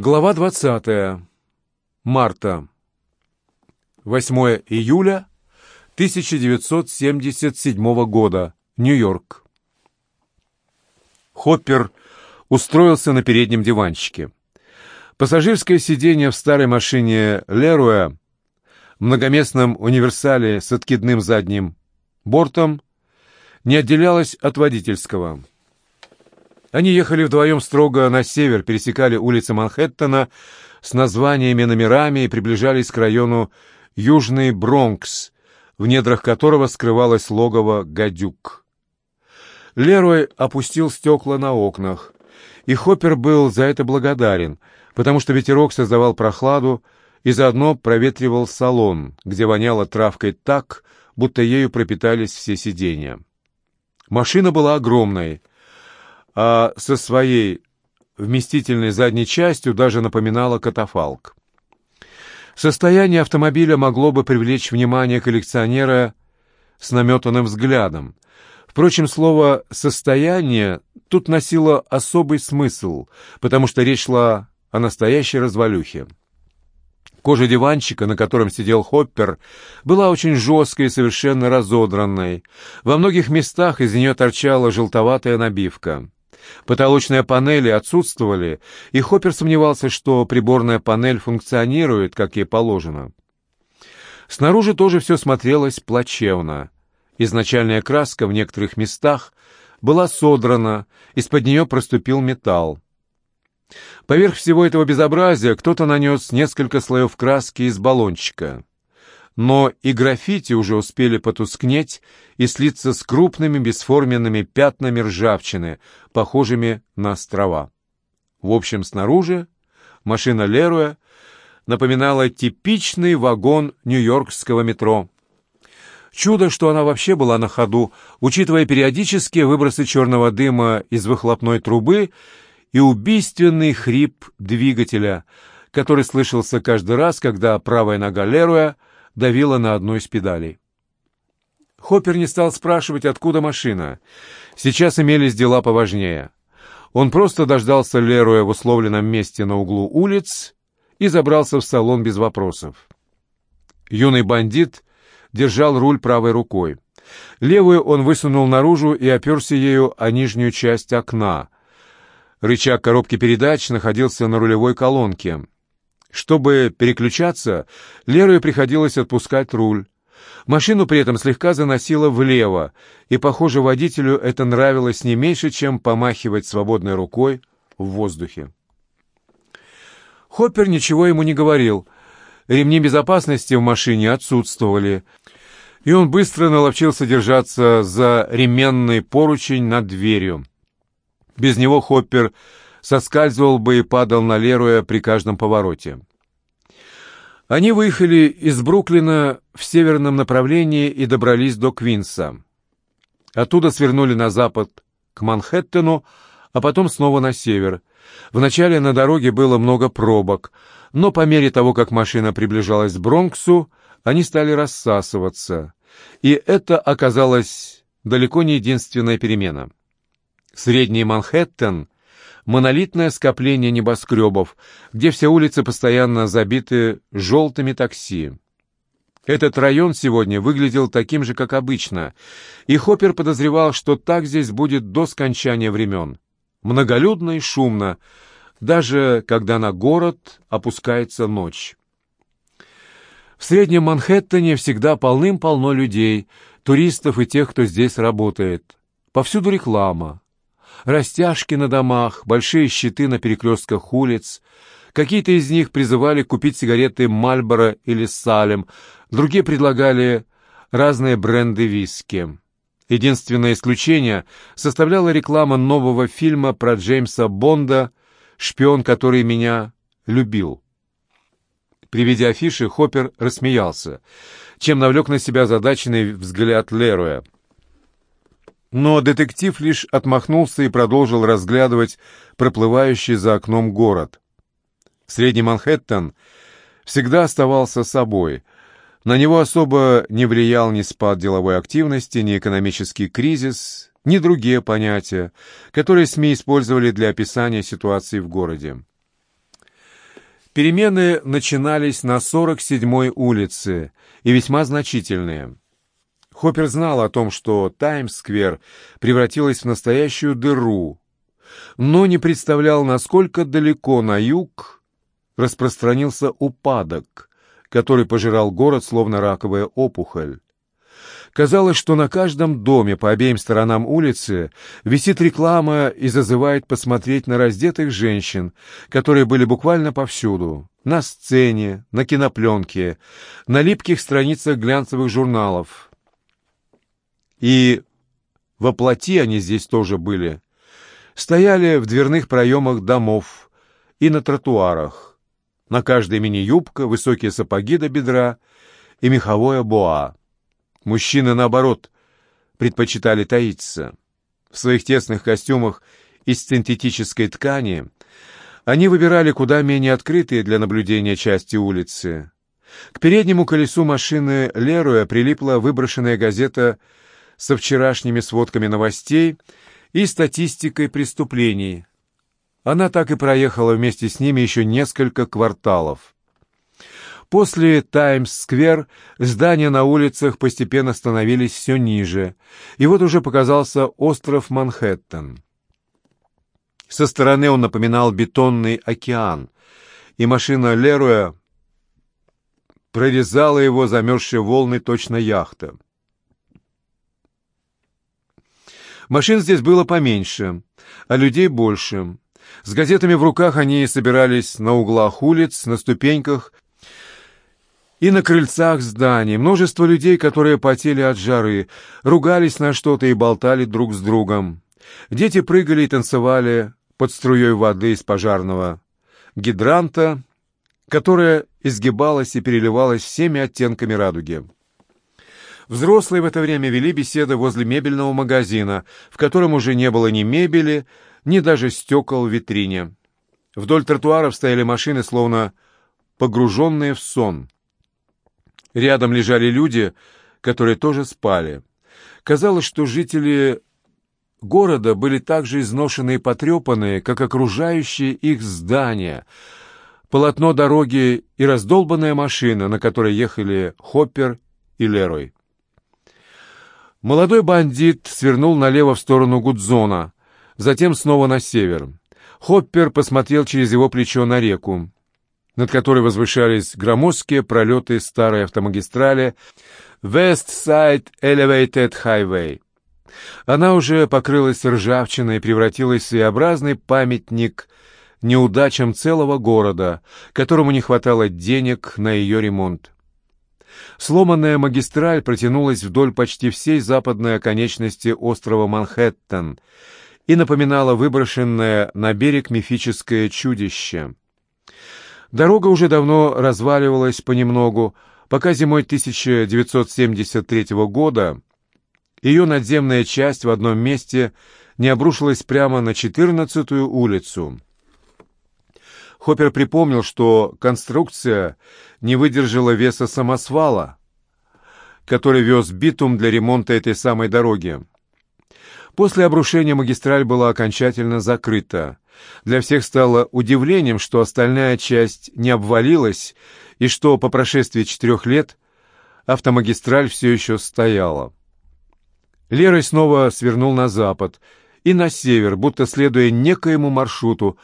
Глава 20. Марта. 8 июля 1977 года. Нью-Йорк. Хоппер устроился на переднем диванчике. Пассажирское сиденье в старой машине Леруя, многоместном универсале с откидным задним бортом, не отделялось от водительского. Они ехали вдвоем строго на север, пересекали улицы Манхэттена с названиями, номерами и приближались к району Южный Бронкс, в недрах которого скрывалось логово «Гадюк». Лерой опустил стекла на окнах, и Хоппер был за это благодарен, потому что ветерок создавал прохладу и заодно проветривал салон, где воняло травкой так, будто ею пропитались все сиденья. Машина была огромной — а со своей вместительной задней частью даже напоминала катафалк. Состояние автомобиля могло бы привлечь внимание коллекционера с наметанным взглядом. Впрочем, слово «состояние» тут носило особый смысл, потому что речь шла о настоящей развалюхе. Кожа диванчика, на котором сидел Хоппер, была очень жесткой и совершенно разодранной. Во многих местах из нее торчала желтоватая набивка. Потолочные панели отсутствовали, и Хоппер сомневался, что приборная панель функционирует, как ей положено. Снаружи тоже все смотрелось плачевно. Изначальная краска в некоторых местах была содрана, из-под нее проступил металл. Поверх всего этого безобразия кто-то нанес несколько слоев краски из баллончика но и граффити уже успели потускнеть и слиться с крупными бесформенными пятнами ржавчины, похожими на острова. В общем, снаружи машина Леруя напоминала типичный вагон нью-йоркского метро. Чудо, что она вообще была на ходу, учитывая периодические выбросы черного дыма из выхлопной трубы и убийственный хрип двигателя, который слышался каждый раз, когда правая нога Леруя — давила на одну из педалей. Хоппер не стал спрашивать, откуда машина. Сейчас имелись дела поважнее. Он просто дождался Леруя в условленном месте на углу улиц и забрался в салон без вопросов. Юный бандит держал руль правой рукой. Левую он высунул наружу и оперся ею о нижнюю часть окна. Рычаг коробки передач находился на рулевой колонке. Чтобы переключаться, Лерою приходилось отпускать руль. Машину при этом слегка заносило влево, и, похоже, водителю это нравилось не меньше, чем помахивать свободной рукой в воздухе. Хоппер ничего ему не говорил. Ремни безопасности в машине отсутствовали, и он быстро наловчился держаться за ременный поручень над дверью. Без него Хоппер соскальзывал бы и падал на Леруя при каждом повороте. Они выехали из Бруклина в северном направлении и добрались до Квинса. Оттуда свернули на запад к Манхэттену, а потом снова на север. Вначале на дороге было много пробок, но по мере того, как машина приближалась к Бронксу, они стали рассасываться. И это оказалось далеко не единственная перемена. Средний Манхэттен монолитное скопление небоскребов, где все улицы постоянно забиты желтыми такси. Этот район сегодня выглядел таким же, как обычно, и Хоппер подозревал, что так здесь будет до скончания времен. Многолюдно и шумно, даже когда на город опускается ночь. В среднем Манхэттене всегда полным-полно людей, туристов и тех, кто здесь работает. Повсюду реклама, Растяжки на домах, большие щиты на перекрестках улиц. Какие-то из них призывали купить сигареты «Мальборо» или «Салем», другие предлагали разные бренды виски. Единственное исключение составляла реклама нового фильма про Джеймса Бонда «Шпион, который меня любил». При виде афиши Хоппер рассмеялся, чем навлек на себя задаченный взгляд Леруя. Но детектив лишь отмахнулся и продолжил разглядывать проплывающий за окном город. Средний Манхэттен всегда оставался собой. На него особо не влиял ни спад деловой активности, ни экономический кризис, ни другие понятия, которые СМИ использовали для описания ситуации в городе. Перемены начинались на 47-й улице, и весьма значительные. Хоппер знал о том, что Таймс-сквер превратилась в настоящую дыру, но не представлял, насколько далеко на юг распространился упадок, который пожирал город, словно раковая опухоль. Казалось, что на каждом доме по обеим сторонам улицы висит реклама и зазывает посмотреть на раздетых женщин, которые были буквально повсюду. На сцене, на кинопленке, на липких страницах глянцевых журналов. И воплоти они здесь тоже были. Стояли в дверных проемах домов и на тротуарах. На каждой мини-юбка, высокие сапоги до бедра и меховое боа. Мужчины, наоборот, предпочитали таиться. В своих тесных костюмах из синтетической ткани они выбирали куда менее открытые для наблюдения части улицы. К переднему колесу машины Леруя прилипла выброшенная газета со вчерашними сводками новостей и статистикой преступлений. Она так и проехала вместе с ними еще несколько кварталов. После Таймс-сквер здания на улицах постепенно становились все ниже, и вот уже показался остров Манхэттен. Со стороны он напоминал бетонный океан, и машина Леруя прорезала его замерзшие волны точно яхта. Машин здесь было поменьше, а людей больше. С газетами в руках они собирались на углах улиц, на ступеньках и на крыльцах зданий множество людей, которые потели от жары, ругались на что-то и болтали друг с другом. Дети прыгали и танцевали под струей воды из пожарного гидранта, которая изгибалась и переливалась всеми оттенками радуги. Взрослые в это время вели беседы возле мебельного магазина, в котором уже не было ни мебели, ни даже стекол в витрине. Вдоль тротуаров стояли машины, словно погруженные в сон. Рядом лежали люди, которые тоже спали. Казалось, что жители города были так же изношены и потрепанные, как окружающие их здания, полотно дороги и раздолбанная машина, на которой ехали Хоппер и Лерой. Молодой бандит свернул налево в сторону Гудзона, затем снова на север. Хоппер посмотрел через его плечо на реку над которой возвышались громоздкие пролеты старой автомагистрали West Side Elevated Highway. Она уже покрылась ржавчиной и превратилась в своеобразный памятник неудачам целого города, которому не хватало денег на ее ремонт. Сломанная магистраль протянулась вдоль почти всей западной оконечности острова Манхэттен и напоминала выброшенное на берег мифическое чудище — Дорога уже давно разваливалась понемногу, пока зимой 1973 года ее надземная часть в одном месте не обрушилась прямо на 14-ю улицу. Хоппер припомнил, что конструкция не выдержала веса самосвала, который вез битум для ремонта этой самой дороги. После обрушения магистраль была окончательно закрыта. Для всех стало удивлением, что остальная часть не обвалилась и что по прошествии четырех лет автомагистраль все еще стояла. Лерой снова свернул на запад и на север, будто следуя некоему маршруту,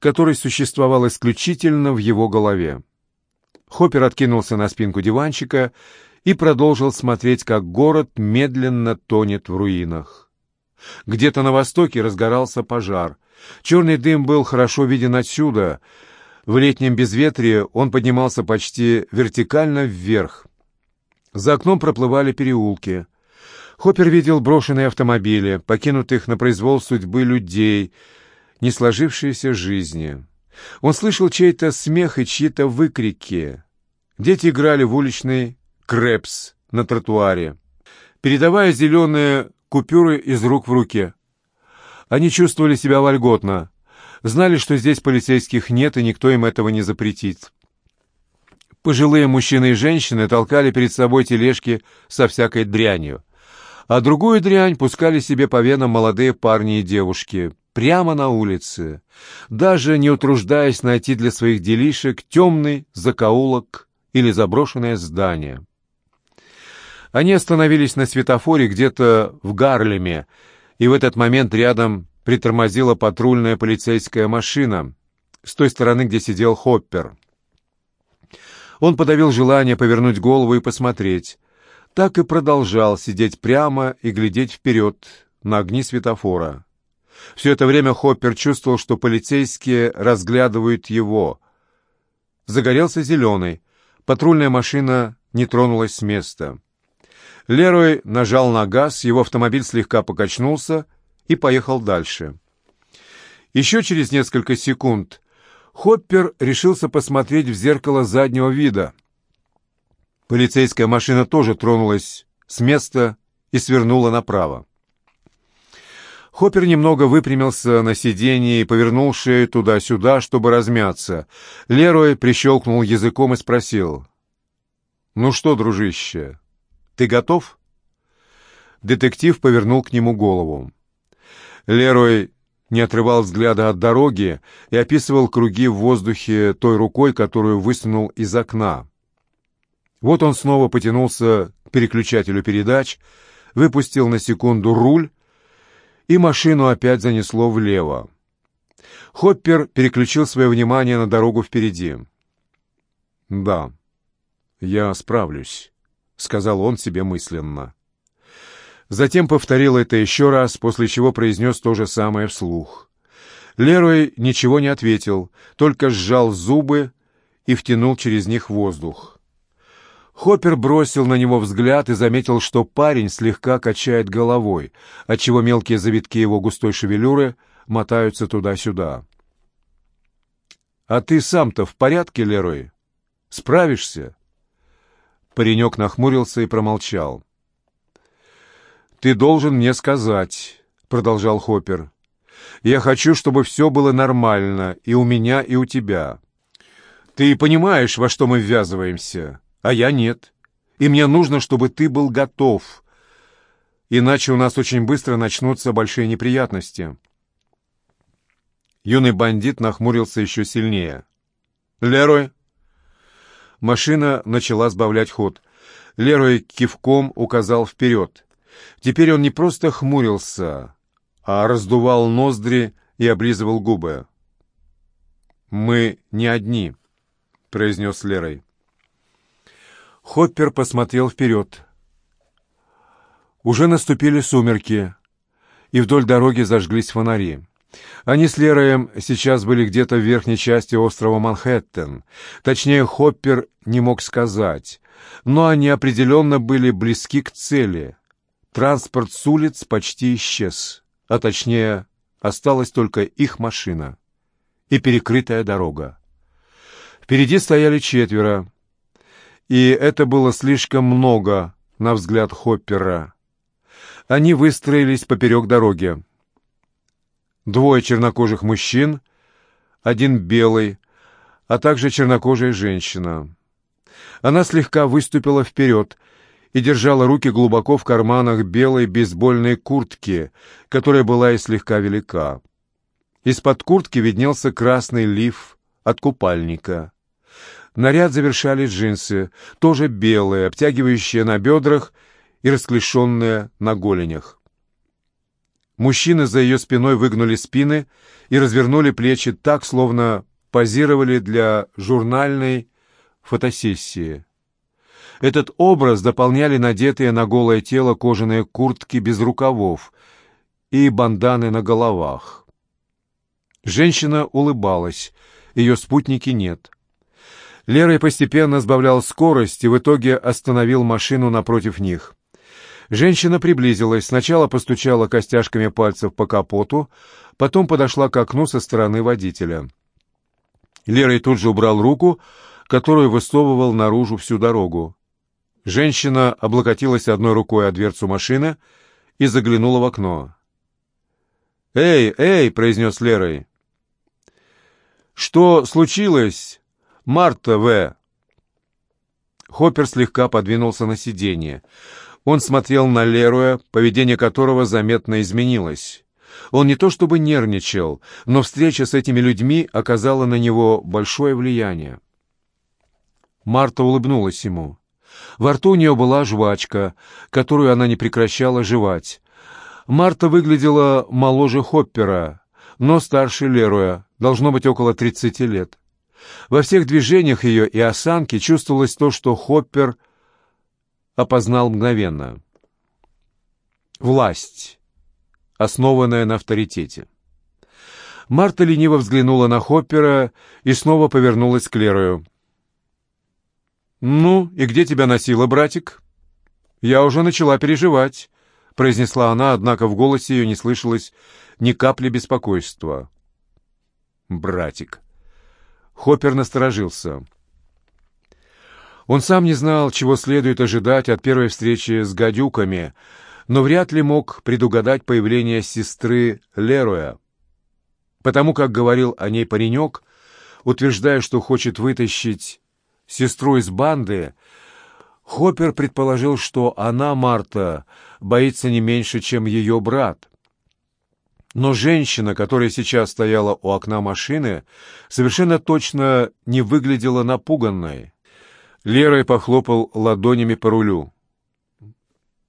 который существовал исключительно в его голове. Хоппер откинулся на спинку диванчика и продолжил смотреть, как город медленно тонет в руинах. Где-то на востоке разгорался пожар. Черный дым был хорошо виден отсюда. В летнем безветрии он поднимался почти вертикально вверх. За окном проплывали переулки. Хоппер видел брошенные автомобили, покинутых на произвол судьбы людей, не сложившиеся жизни. Он слышал чей-то смех и чьи-то выкрики. Дети играли в уличный крепс на тротуаре. Передавая зеленые купюры из рук в руки. Они чувствовали себя вольготно, знали, что здесь полицейских нет, и никто им этого не запретит. Пожилые мужчины и женщины толкали перед собой тележки со всякой дрянью, а другую дрянь пускали себе по венам молодые парни и девушки. Прямо на улице, даже не утруждаясь найти для своих делишек темный закоулок или заброшенное здание. Они остановились на светофоре где-то в Гарлеме, и в этот момент рядом притормозила патрульная полицейская машина с той стороны, где сидел Хоппер. Он подавил желание повернуть голову и посмотреть. Так и продолжал сидеть прямо и глядеть вперед на огни светофора. Все это время Хоппер чувствовал, что полицейские разглядывают его. Загорелся зеленый. Патрульная машина не тронулась с места. Лерой нажал на газ, его автомобиль слегка покачнулся и поехал дальше. Еще через несколько секунд Хоппер решился посмотреть в зеркало заднего вида. Полицейская машина тоже тронулась с места и свернула направо. Хоппер немного выпрямился на сиденье и повернул шею туда-сюда, чтобы размяться. Лерой прищелкнул языком и спросил. «Ну что, дружище, ты готов?» Детектив повернул к нему голову. Лерой не отрывал взгляда от дороги и описывал круги в воздухе той рукой, которую высунул из окна. Вот он снова потянулся к переключателю передач, выпустил на секунду руль, и машину опять занесло влево. Хоппер переключил свое внимание на дорогу впереди. «Да, я справлюсь». — сказал он себе мысленно. Затем повторил это еще раз, после чего произнес то же самое вслух. Лерой ничего не ответил, только сжал зубы и втянул через них воздух. Хоппер бросил на него взгляд и заметил, что парень слегка качает головой, отчего мелкие завитки его густой шевелюры мотаются туда-сюда. «А ты сам-то в порядке, Лерой? Справишься?» Паренек нахмурился и промолчал. «Ты должен мне сказать», — продолжал Хоппер. «Я хочу, чтобы все было нормально и у меня, и у тебя. Ты понимаешь, во что мы ввязываемся, а я нет. И мне нужно, чтобы ты был готов, иначе у нас очень быстро начнутся большие неприятности». Юный бандит нахмурился еще сильнее. «Лерой, Машина начала сбавлять ход. Лерой кивком указал вперед. Теперь он не просто хмурился, а раздувал ноздри и облизывал губы. «Мы не одни», — произнес Лерой. Хоппер посмотрел вперед. Уже наступили сумерки, и вдоль дороги зажглись фонари. Они с Лероем сейчас были где-то в верхней части острова Манхэттен. Точнее, Хоппер не мог сказать. Но они определенно были близки к цели. Транспорт с улиц почти исчез. А точнее, осталась только их машина и перекрытая дорога. Впереди стояли четверо. И это было слишком много, на взгляд Хоппера. Они выстроились поперек дороги. Двое чернокожих мужчин, один белый, а также чернокожая женщина. Она слегка выступила вперед и держала руки глубоко в карманах белой бейсбольной куртки, которая была и слегка велика. Из-под куртки виднелся красный лиф от купальника. Наряд завершали джинсы, тоже белые, обтягивающие на бедрах и расклешенные на голенях. Мужчины за ее спиной выгнули спины и развернули плечи так, словно позировали для журнальной фотосессии. Этот образ дополняли надетые на голое тело кожаные куртки без рукавов и банданы на головах. Женщина улыбалась, ее спутники нет. Лерой постепенно сбавлял скорость и в итоге остановил машину напротив них. Женщина приблизилась, сначала постучала костяшками пальцев по капоту, потом подошла к окну со стороны водителя. Лерой тут же убрал руку, которую высовывал наружу всю дорогу. Женщина облокотилась одной рукой о дверцу машины и заглянула в окно. «Эй, эй!» — произнес Лерой. «Что случилось, Марта В?» Хоппер слегка подвинулся на сиденье. Он смотрел на Леруя, поведение которого заметно изменилось. Он не то чтобы нервничал, но встреча с этими людьми оказала на него большое влияние. Марта улыбнулась ему. Во рту у нее была жвачка, которую она не прекращала жевать. Марта выглядела моложе Хоппера, но старше Леруя, должно быть около 30 лет. Во всех движениях ее и осанке чувствовалось то, что Хоппер опознал мгновенно. Власть, основанная на авторитете. Марта лениво взглянула на Хоппера и снова повернулась к Лерою. «Ну, и где тебя носила, братик?» «Я уже начала переживать», — произнесла она, однако в голосе ее не слышалось ни капли беспокойства. «Братик». Хоппер насторожился. Он сам не знал, чего следует ожидать от первой встречи с гадюками, но вряд ли мог предугадать появление сестры Лероя. Потому как говорил о ней паренек, утверждая, что хочет вытащить сестру из банды, Хоппер предположил, что она, Марта, боится не меньше, чем ее брат. Но женщина, которая сейчас стояла у окна машины, совершенно точно не выглядела напуганной. Лерой похлопал ладонями по рулю.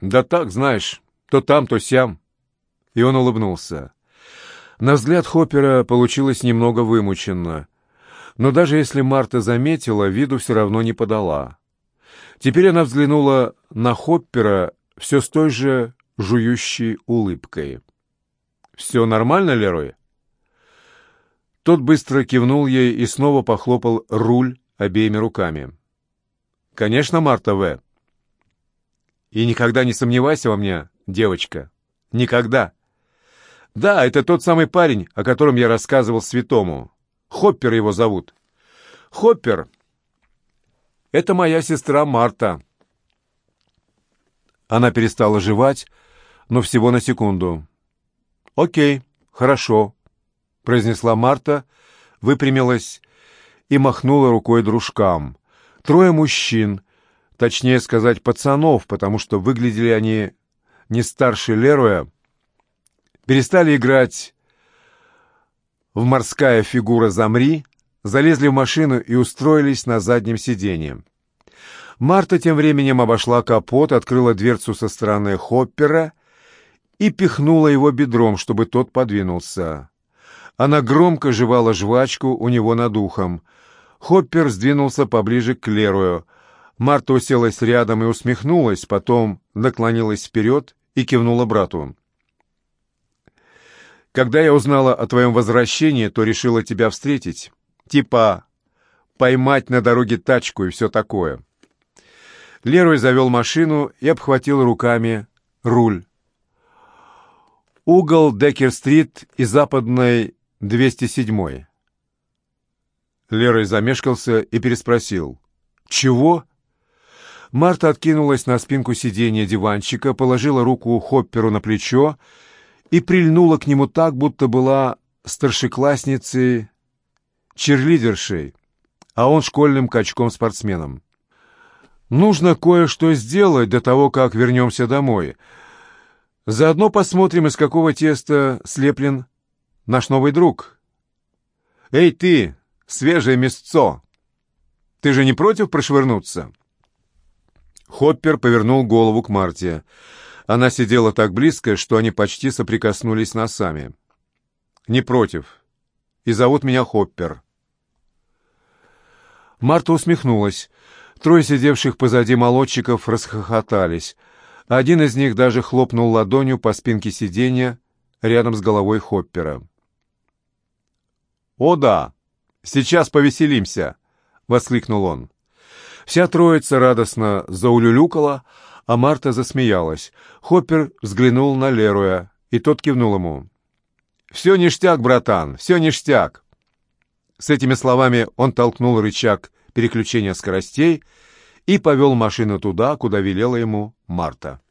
«Да так, знаешь, то там, то сям». И он улыбнулся. На взгляд Хоппера получилось немного вымученно. Но даже если Марта заметила, виду все равно не подала. Теперь она взглянула на Хоппера все с той же жующей улыбкой. «Все нормально, Лерой?» Тот быстро кивнул ей и снова похлопал руль обеими руками. «Конечно, Марта В. И никогда не сомневайся во мне, девочка. Никогда. Да, это тот самый парень, о котором я рассказывал святому. Хоппер его зовут. Хоппер — это моя сестра Марта». Она перестала жевать, но всего на секунду. «Окей, хорошо», — произнесла Марта, выпрямилась и махнула рукой дружкам. Трое мужчин, точнее сказать, пацанов, потому что выглядели они не старше Леруя, перестали играть в «Морская фигура замри», залезли в машину и устроились на заднем сиденье. Марта тем временем обошла капот, открыла дверцу со стороны Хоппера и пихнула его бедром, чтобы тот подвинулся. Она громко жевала жвачку у него над ухом. Хоппер сдвинулся поближе к Лерою. Марта уселась рядом и усмехнулась, потом наклонилась вперед и кивнула брату. «Когда я узнала о твоем возвращении, то решила тебя встретить. Типа поймать на дороге тачку и все такое». Лерой завел машину и обхватил руками руль. Угол Деккер-стрит и западной 207-й. Лерой замешкался и переспросил. «Чего?» Марта откинулась на спинку сиденья диванчика, положила руку Хопперу на плечо и прильнула к нему так, будто была старшеклассницей, черлидершей, а он школьным качком-спортсменом. «Нужно кое-что сделать до того, как вернемся домой», Заодно посмотрим, из какого теста слеплен наш новый друг. Эй ты, свежее мясцо! Ты же не против прошвырнуться?» Хоппер повернул голову к Марте. Она сидела так близко, что они почти соприкоснулись носами. «Не против. И зовут меня Хоппер». Марта усмехнулась. Трое сидевших позади молодчиков расхохотались — один из них даже хлопнул ладонью по спинке сиденья рядом с головой Хоппера. «О да! Сейчас повеселимся!» — воскликнул он. Вся троица радостно заулюлюкала, а Марта засмеялась. Хоппер взглянул на Леруя, и тот кивнул ему. «Все ништяк, братан, все ништяк!» С этими словами он толкнул рычаг переключения скоростей и повел машину туда, куда велела ему Марта.